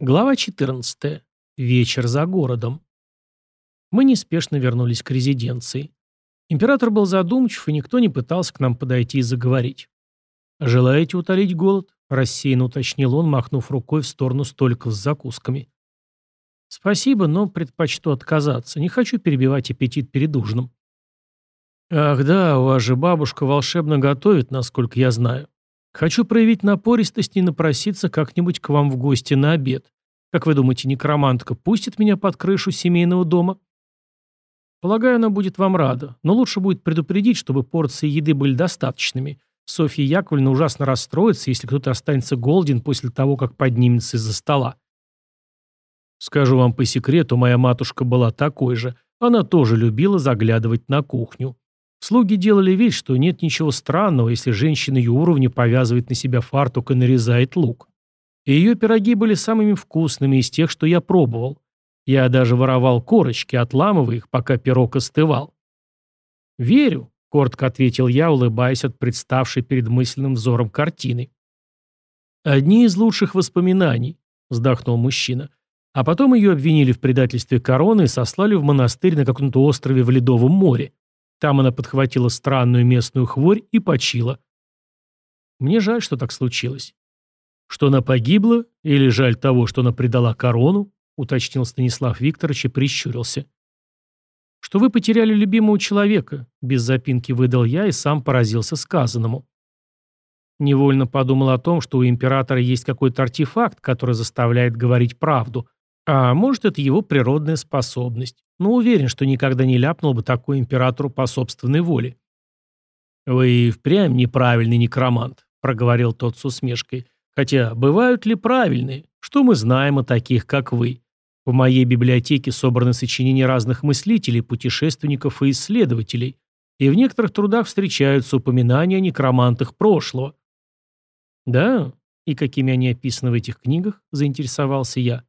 Глава 14. Вечер за городом. Мы неспешно вернулись к резиденции. Император был задумчив, и никто не пытался к нам подойти и заговорить. «Желаете утолить голод?» – рассеянно уточнил он, махнув рукой в сторону столиков с закусками. «Спасибо, но предпочту отказаться. Не хочу перебивать аппетит перед ужином». «Ах да, у вас же бабушка волшебно готовит, насколько я знаю. Хочу проявить напористость и напроситься как-нибудь к вам в гости на обед. Как вы думаете, некромантка пустит меня под крышу семейного дома? Полагаю, она будет вам рада, но лучше будет предупредить, чтобы порции еды были достаточными. Софья Яковлевна ужасно расстроится, если кто-то останется голоден после того, как поднимется из-за стола. Скажу вам по секрету, моя матушка была такой же. Она тоже любила заглядывать на кухню. Слуги делали вид, что нет ничего странного, если женщина ее уровня повязывает на себя фартук и нарезает лук. И ее пироги были самыми вкусными из тех, что я пробовал. Я даже воровал корочки, отламывая их, пока пирог остывал. «Верю», — коротко ответил я, улыбаясь от представшей перед мысленным взором картины. «Одни из лучших воспоминаний», — вздохнул мужчина. А потом ее обвинили в предательстве короны и сослали в монастырь на каком-то острове в Ледовом море. Там она подхватила странную местную хворь и почила. Мне жаль, что так случилось. Что она погибла, или жаль того, что она предала корону, уточнил Станислав Викторович и прищурился. Что вы потеряли любимого человека, без запинки выдал я и сам поразился сказанному. Невольно подумал о том, что у императора есть какой-то артефакт, который заставляет говорить правду, а может, это его природная способность. Но уверен, что никогда не ляпнул бы такой императору по собственной воле. «Вы впрямь неправильный некромант», — проговорил тот с усмешкой. «Хотя бывают ли правильные? Что мы знаем о таких, как вы? В моей библиотеке собраны сочинения разных мыслителей, путешественников и исследователей, и в некоторых трудах встречаются упоминания о некромантах прошлого». «Да? И какими они описаны в этих книгах?» — заинтересовался я.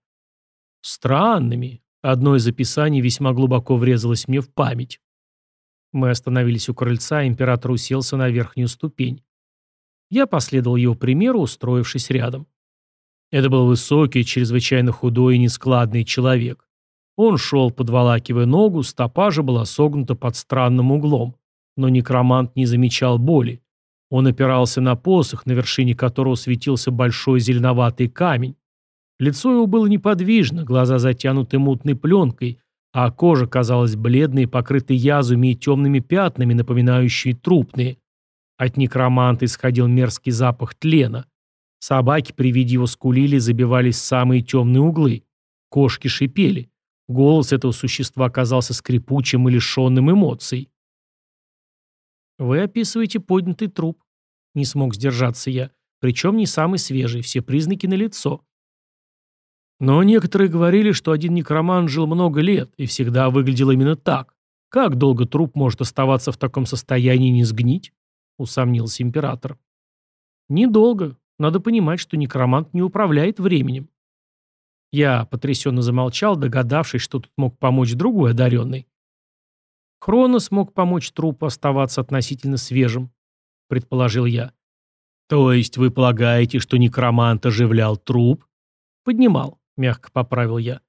Странными. Одно из описаний весьма глубоко врезалось мне в память. Мы остановились у крыльца, император уселся на верхнюю ступень. Я последовал его примеру, устроившись рядом. Это был высокий, чрезвычайно худой и нескладный человек. Он шел, подволакивая ногу, стопа же была согнута под странным углом. Но некромант не замечал боли. Он опирался на посох, на вершине которого светился большой зеленоватый камень. Лицо его было неподвижно, глаза затянуты мутной пленкой, а кожа казалась бледной, покрытой язвами и темными пятнами, напоминающие трупные. От некроманта исходил мерзкий запах тлена. Собаки при виде его скулили, забивались в самые темные углы. Кошки шипели. Голос этого существа казался скрипучим и лишенным эмоций. «Вы описываете поднятый труп», — не смог сдержаться я, причем не самый свежий, все признаки налицо. Но некоторые говорили, что один некроман жил много лет и всегда выглядел именно так. Как долго труп может оставаться в таком состоянии не сгнить? Усомнился император. Недолго. Надо понимать, что некромант не управляет временем. Я потрясенно замолчал, догадавшись, что тут мог помочь другой одаренный. Хронос мог помочь трупу оставаться относительно свежим, предположил я. То есть вы полагаете, что некромант оживлял труп? Поднимал мягко поправил я.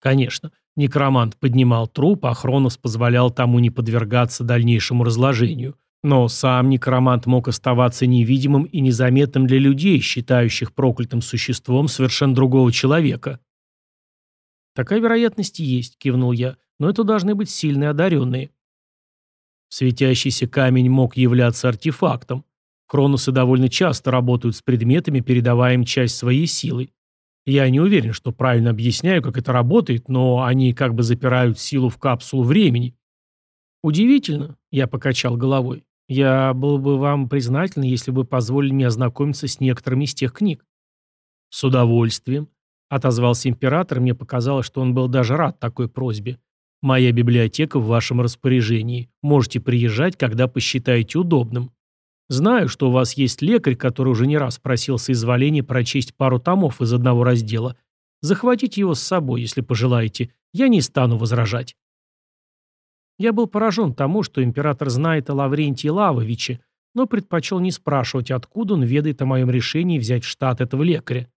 Конечно, некромант поднимал труп, а Хронос позволял тому не подвергаться дальнейшему разложению. Но сам некромант мог оставаться невидимым и незаметным для людей, считающих проклятым существом совершенно другого человека. «Такая вероятность есть», — кивнул я, — «но это должны быть сильные одаренные». Светящийся камень мог являться артефактом. Хроносы довольно часто работают с предметами, передавая им часть своей силы. Я не уверен, что правильно объясняю, как это работает, но они как бы запирают силу в капсулу времени. Удивительно, я покачал головой. Я был бы вам признателен, если бы позволили мне ознакомиться с некоторыми из тех книг. С удовольствием. Отозвался император, мне показалось, что он был даже рад такой просьбе. Моя библиотека в вашем распоряжении. Можете приезжать, когда посчитаете удобным. Знаю, что у вас есть лекарь, который уже не раз просил соизволения прочесть пару томов из одного раздела. Захватите его с собой, если пожелаете. Я не стану возражать. Я был поражен тому, что император знает о Лаврентии Лавовиче, но предпочел не спрашивать, откуда он ведает о моем решении взять в штат этого лекаря.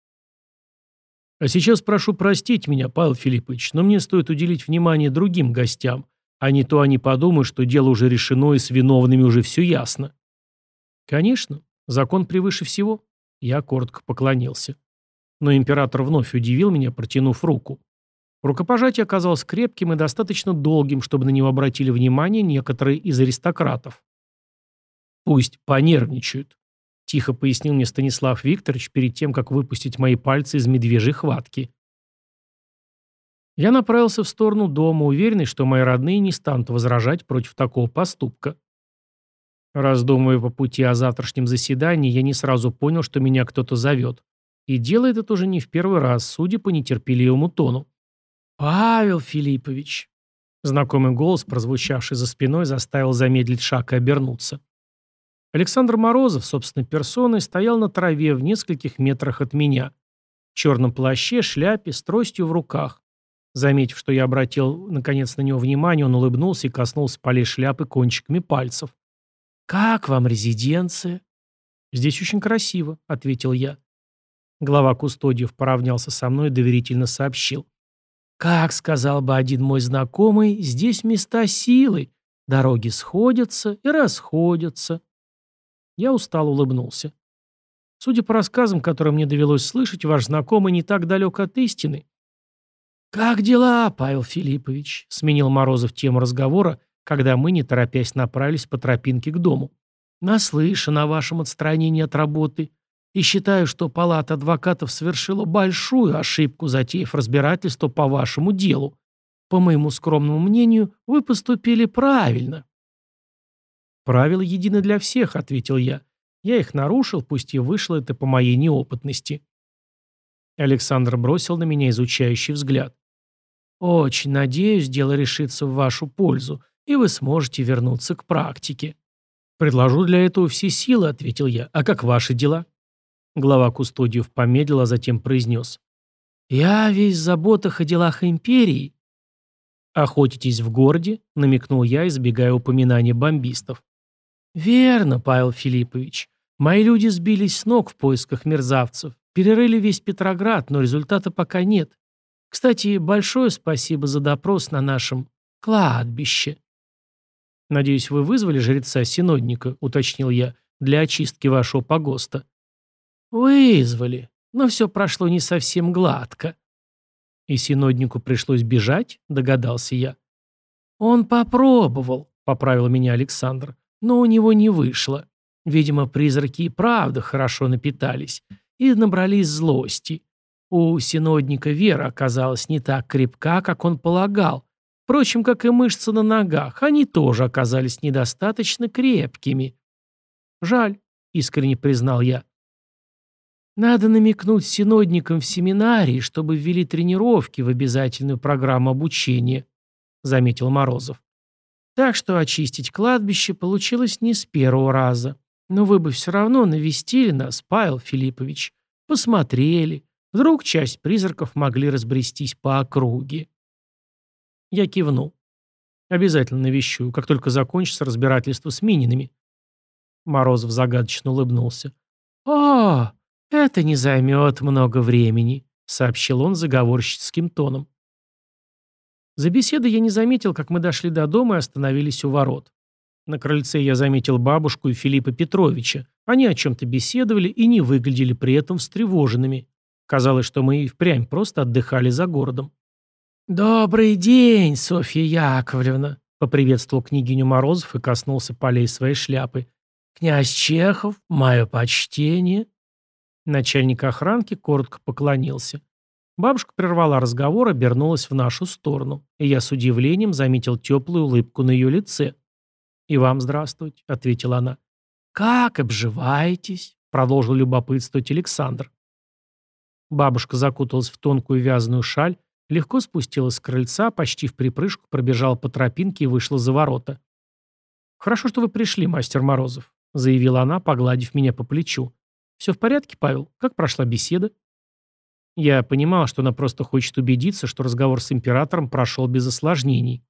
А сейчас прошу простить меня, Павел Филиппович, но мне стоит уделить внимание другим гостям, а не то они подумают, что дело уже решено и с виновными уже все ясно. Конечно, закон превыше всего. Я коротко поклонился. Но император вновь удивил меня, протянув руку. Рукопожатие оказалось крепким и достаточно долгим, чтобы на него обратили внимание некоторые из аристократов. «Пусть понервничают», — тихо пояснил мне Станислав Викторович перед тем, как выпустить мои пальцы из медвежьей хватки. Я направился в сторону дома, уверенный, что мои родные не станут возражать против такого поступка. Раздумывая по пути о завтрашнем заседании, я не сразу понял, что меня кто-то зовет. И делает это уже не в первый раз, судя по нетерпеливому тону. «Павел Филиппович!» Знакомый голос, прозвучавший за спиной, заставил замедлить шаг и обернуться. Александр Морозов, собственной персоной, стоял на траве в нескольких метрах от меня. В черном плаще, шляпе, с тростью в руках. Заметив, что я обратил, наконец, на него внимание, он улыбнулся и коснулся полей шляпы кончиками пальцев. «Как вам резиденция?» «Здесь очень красиво», — ответил я. Глава Кустодиев поравнялся со мной и доверительно сообщил. «Как сказал бы один мой знакомый, здесь места силы. Дороги сходятся и расходятся. Я устало улыбнулся. Судя по рассказам, которые мне довелось слышать, ваш знакомый не так далек от истины. «Как дела, Павел Филиппович?» — сменил Морозов тему разговора, когда мы, не торопясь, направились по тропинке к дому. «Наслышан о вашем отстранении от работы и считаю, что палата адвокатов совершила большую ошибку, затеяв разбирательство по вашему делу. По моему скромному мнению, вы поступили правильно». «Правила едины для всех», — ответил я. «Я их нарушил, пусть и вышло это по моей неопытности». Александр бросил на меня изучающий взгляд. «Очень надеюсь, дело решится в вашу пользу, и вы сможете вернуться к практике». «Предложу для этого все силы», — ответил я. «А как ваши дела?» Глава Кустодиев помедлил, а затем произнес. «Я весь в заботах о делах империи». «Охотитесь в городе?» — намекнул я, избегая упоминания бомбистов. «Верно, Павел Филиппович. Мои люди сбились с ног в поисках мерзавцев. Перерыли весь Петроград, но результата пока нет. Кстати, большое спасибо за допрос на нашем кладбище». «Надеюсь, вы вызвали жреца-синодника», — уточнил я, — «для очистки вашего погоста». «Вызвали, но все прошло не совсем гладко». «И синоднику пришлось бежать?» — догадался я. «Он попробовал», — поправил меня Александр но у него не вышло. Видимо, призраки и правда хорошо напитались и набрались злости. У синодника вера оказалась не так крепка, как он полагал. Впрочем, как и мышцы на ногах, они тоже оказались недостаточно крепкими. «Жаль», — искренне признал я. «Надо намекнуть синодникам в семинарии, чтобы ввели тренировки в обязательную программу обучения», — заметил Морозов. Так что очистить кладбище получилось не с первого раза. Но вы бы все равно навестили нас, Павел Филиппович. Посмотрели. Вдруг часть призраков могли разбрестись по округе. Я кивнул. Обязательно навещу, как только закончится разбирательство с Мининами. Морозов загадочно улыбнулся. «О, это не займет много времени», — сообщил он заговорщицким тоном. За беседой я не заметил, как мы дошли до дома и остановились у ворот. На крыльце я заметил бабушку и Филиппа Петровича. Они о чем-то беседовали и не выглядели при этом встревоженными. Казалось, что мы и впрямь просто отдыхали за городом. «Добрый день, Софья Яковлевна!» — поприветствовал княгиню Морозов и коснулся полей своей шляпы. «Князь Чехов, мое почтение!» Начальник охранки коротко поклонился. Бабушка прервала разговор, обернулась в нашу сторону, и я с удивлением заметил теплую улыбку на ее лице. «И вам здравствуйте», — ответила она. «Как обживаетесь?» — продолжил любопытствовать Александр. Бабушка закуталась в тонкую вязаную шаль, легко спустилась с крыльца, почти в припрыжку пробежала по тропинке и вышла за ворота. «Хорошо, что вы пришли, мастер Морозов», — заявила она, погладив меня по плечу. «Все в порядке, Павел? Как прошла беседа?» Я понимал, что она просто хочет убедиться, что разговор с императором прошел без осложнений.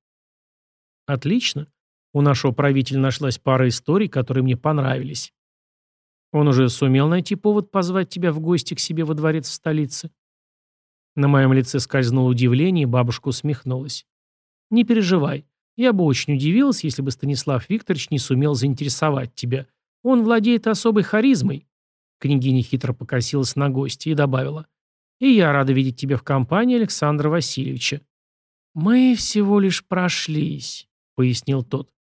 Отлично. У нашего правителя нашлась пара историй, которые мне понравились. Он уже сумел найти повод позвать тебя в гости к себе во дворец в столице? На моем лице скользнуло удивление, и бабушка усмехнулась. «Не переживай. Я бы очень удивилась, если бы Станислав Викторович не сумел заинтересовать тебя. Он владеет особой харизмой». Княгиня хитро покосилась на гостя и добавила. «И я рада видеть тебя в компании Александра Васильевича». «Мы всего лишь прошлись», — пояснил тот.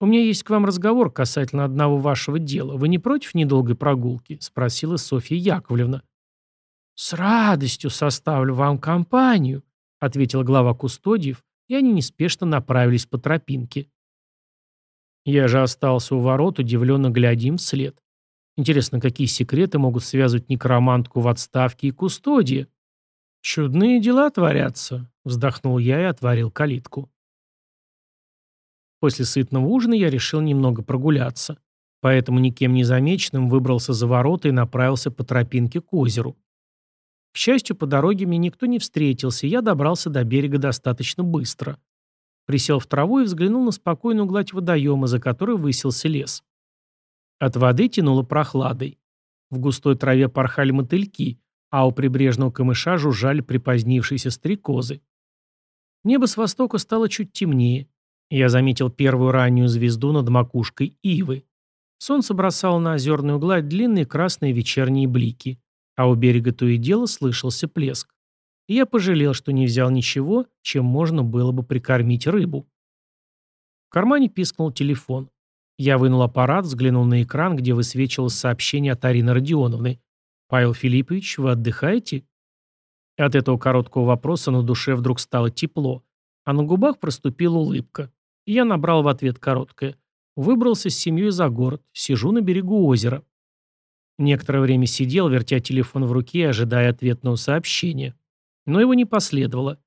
«У меня есть к вам разговор касательно одного вашего дела. Вы не против недолгой прогулки?» — спросила Софья Яковлевна. «С радостью составлю вам компанию», — ответила глава кустодиев, и они неспешно направились по тропинке. Я же остался у ворот, удивленно глядя им вслед. Интересно, какие секреты могут связывать некромантку в отставке и кустодия? «Чудные дела творятся», — вздохнул я и отворил калитку. После сытного ужина я решил немного прогуляться. Поэтому никем не замеченным выбрался за ворота и направился по тропинке к озеру. К счастью, по дороге мне никто не встретился, и я добрался до берега достаточно быстро. Присел в траву и взглянул на спокойную гладь водоема, за которой высился лес. От воды тянуло прохладой. В густой траве порхали мотыльки, а у прибрежного камыша жужжали припозднившиеся стрекозы. Небо с востока стало чуть темнее. Я заметил первую раннюю звезду над макушкой ивы. Солнце бросало на озерную гладь длинные красные вечерние блики, а у берега то и дело слышался плеск. И я пожалел, что не взял ничего, чем можно было бы прикормить рыбу. В кармане пискнул телефон. Я вынул аппарат, взглянул на экран, где высвечивалось сообщение от Арины Родионовны. «Павел Филиппович, вы отдыхаете?» От этого короткого вопроса на душе вдруг стало тепло, а на губах проступила улыбка. И я набрал в ответ короткое. Выбрался с семьей за город. Сижу на берегу озера. Некоторое время сидел, вертя телефон в руке, ожидая ответного сообщения. Но его не последовало.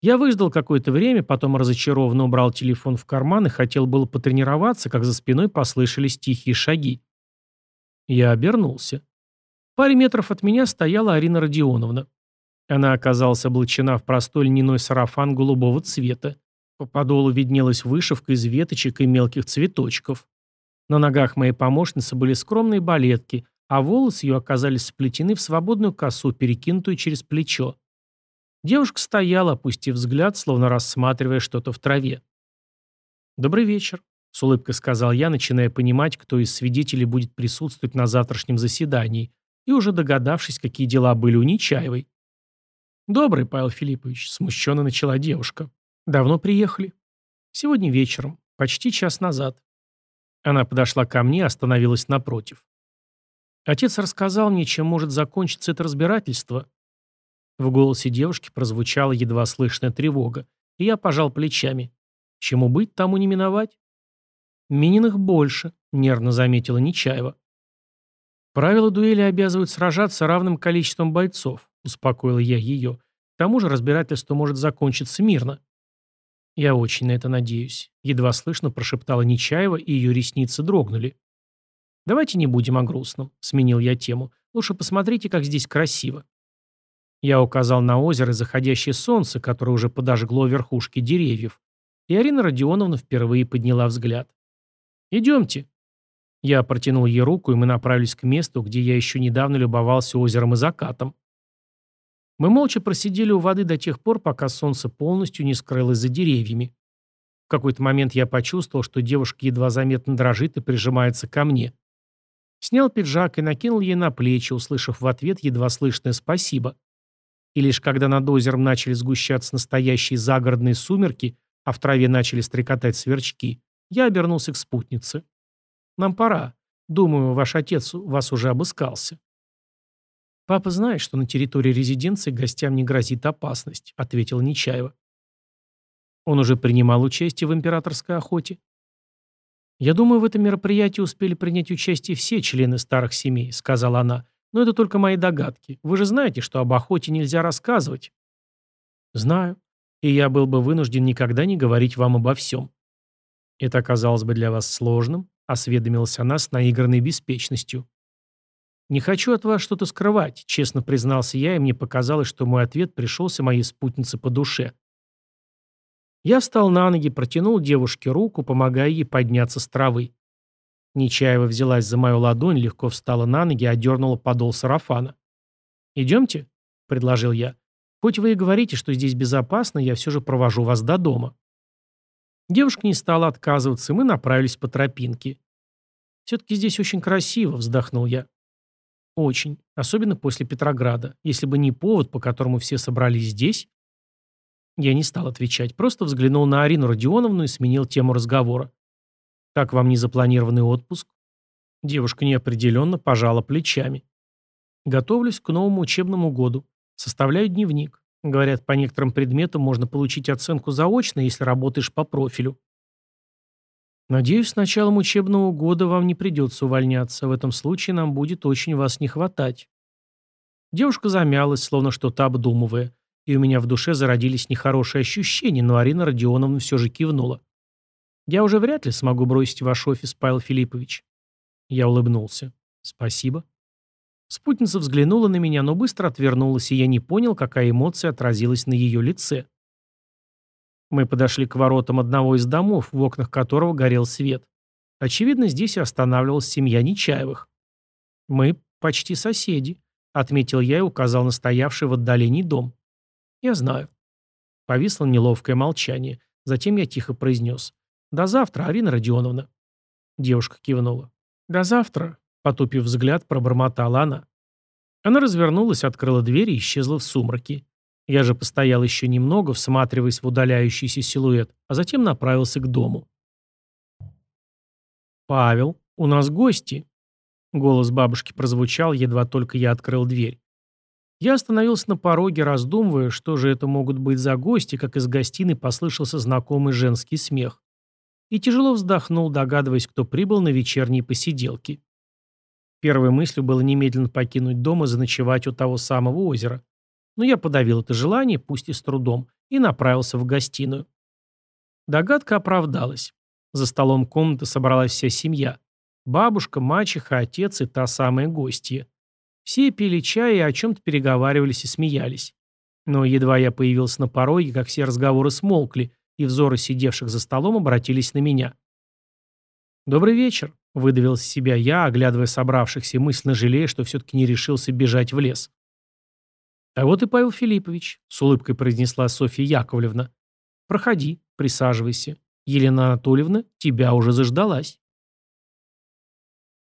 Я выждал какое-то время, потом разочарованно убрал телефон в карман и хотел было потренироваться, как за спиной послышались тихие шаги. Я обернулся. В паре метров от меня стояла Арина Родионовна. Она оказалась облачена в простой льняной сарафан голубого цвета. По подолу виднелась вышивка из веточек и мелких цветочков. На ногах моей помощницы были скромные балетки, а волосы ее оказались сплетены в свободную косу, перекинутую через плечо. Девушка стояла, опустив взгляд, словно рассматривая что-то в траве. «Добрый вечер», — с улыбкой сказал я, начиная понимать, кто из свидетелей будет присутствовать на завтрашнем заседании, и уже догадавшись, какие дела были у Нечаевой. «Добрый, Павел Филиппович», — смущенно начала девушка. «Давно приехали?» «Сегодня вечером. Почти час назад». Она подошла ко мне остановилась напротив. Отец рассказал мне, чем может закончиться это разбирательство. В голосе девушки прозвучала едва слышная тревога, и я пожал плечами. Чему быть, тому не миновать. Мининых больше, нервно заметила Нечаева. Правила дуэли обязывают сражаться равным количеством бойцов, успокоил я ее. К тому же разбирательство может закончиться мирно. «Я очень на это надеюсь», — едва слышно прошептала Нечаева, и ее ресницы дрогнули. «Давайте не будем о грустном», — сменил я тему. «Лучше посмотрите, как здесь красиво». Я указал на озеро и заходящее солнце, которое уже подожгло верхушки деревьев. И Арина Родионовна впервые подняла взгляд. «Идемте». Я протянул ей руку, и мы направились к месту, где я еще недавно любовался озером и закатом. Мы молча просидели у воды до тех пор, пока солнце полностью не скрылось за деревьями. В какой-то момент я почувствовал, что девушка едва заметно дрожит и прижимается ко мне. Снял пиджак и накинул ей на плечи, услышав в ответ едва слышное «спасибо». И лишь когда над озером начали сгущаться настоящие загородные сумерки, а в траве начали стрекотать сверчки, я обернулся к спутнице. «Нам пора. Думаю, ваш отец вас уже обыскался». «Папа знает, что на территории резиденции гостям не грозит опасность», — ответил Нечаева. Он уже принимал участие в императорской охоте. «Я думаю, в этом мероприятии успели принять участие все члены старых семей», — сказала она. «Но это только мои догадки. Вы же знаете, что об охоте нельзя рассказывать». «Знаю. И я был бы вынужден никогда не говорить вам обо всем». «Это оказалось бы для вас сложным», — осведомилась она с наигранной беспечностью. «Не хочу от вас что-то скрывать», — честно признался я, и мне показалось, что мой ответ пришелся моей спутнице по душе. Я встал на ноги, протянул девушке руку, помогая ей подняться с травы. Нечаева взялась за мою ладонь, легко встала на ноги, одернула подол сарафана. «Идемте?» предложил я. «Хоть вы и говорите, что здесь безопасно, я все же провожу вас до дома». Девушка не стала отказываться, и мы направились по тропинке. «Все-таки здесь очень красиво», — вздохнул я. «Очень. Особенно после Петрограда. Если бы не повод, по которому все собрались здесь...» Я не стал отвечать, просто взглянул на Арину Родионовну и сменил тему разговора. «Как вам незапланированный отпуск?» Девушка неопределенно пожала плечами. «Готовлюсь к новому учебному году. Составляю дневник. Говорят, по некоторым предметам можно получить оценку заочно, если работаешь по профилю. Надеюсь, с началом учебного года вам не придется увольняться. В этом случае нам будет очень вас не хватать. Девушка замялась, словно что-то обдумывая и у меня в душе зародились нехорошие ощущения, но Арина Родионовна все же кивнула. «Я уже вряд ли смогу бросить ваш офис, Павел Филиппович». Я улыбнулся. «Спасибо». Спутница взглянула на меня, но быстро отвернулась, и я не понял, какая эмоция отразилась на ее лице. Мы подошли к воротам одного из домов, в окнах которого горел свет. Очевидно, здесь останавливалась семья Нечаевых. «Мы почти соседи», — отметил я и указал на стоявший в отдалении дом. «Я знаю». Повисло неловкое молчание. Затем я тихо произнес. «До завтра, Арина Родионовна». Девушка кивнула. «До завтра», — потупив взгляд, пробормотала она. Она развернулась, открыла дверь и исчезла в сумраке. Я же постоял еще немного, всматриваясь в удаляющийся силуэт, а затем направился к дому. «Павел, у нас гости!» Голос бабушки прозвучал, едва только я открыл дверь. Я остановился на пороге, раздумывая, что же это могут быть за гости, как из гостиной послышался знакомый женский смех. И тяжело вздохнул, догадываясь, кто прибыл на вечерние посиделки. Первой мыслью было немедленно покинуть дом и заночевать у того самого озера. Но я подавил это желание, пусть и с трудом, и направился в гостиную. Догадка оправдалась. За столом комнаты собралась вся семья. Бабушка, мачеха, отец и та самая гостья. Все пили чай и о чем-то переговаривались и смеялись. Но едва я появился на пороге, как все разговоры смолкли, и взоры сидевших за столом обратились на меня. «Добрый вечер», — выдавил из себя я, оглядывая собравшихся, мысленно жалея, что все-таки не решился бежать в лес. «А вот и Павел Филиппович», — с улыбкой произнесла Софья Яковлевна. «Проходи, присаживайся. Елена Анатольевна тебя уже заждалась».